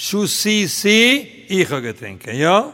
Schusi, si, ich habe getrinken, ja?